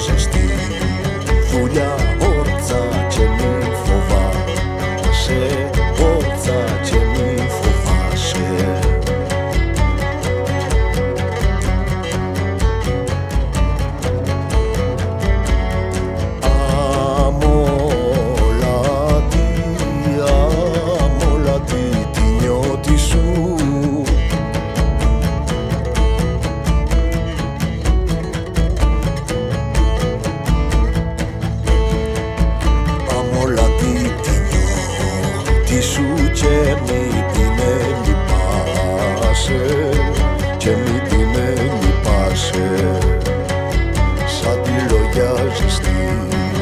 możesz tyle Mm-hmm.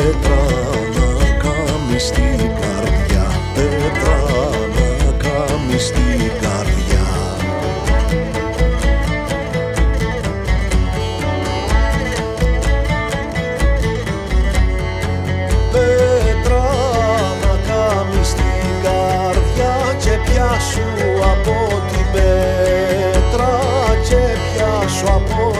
πέτρα να κάνεις καρδιά. Πέτρα να κάνεις καρδιά. Πέτρα να κάνεις καρδιά και πιάσου από την πέτρα και πιάσου από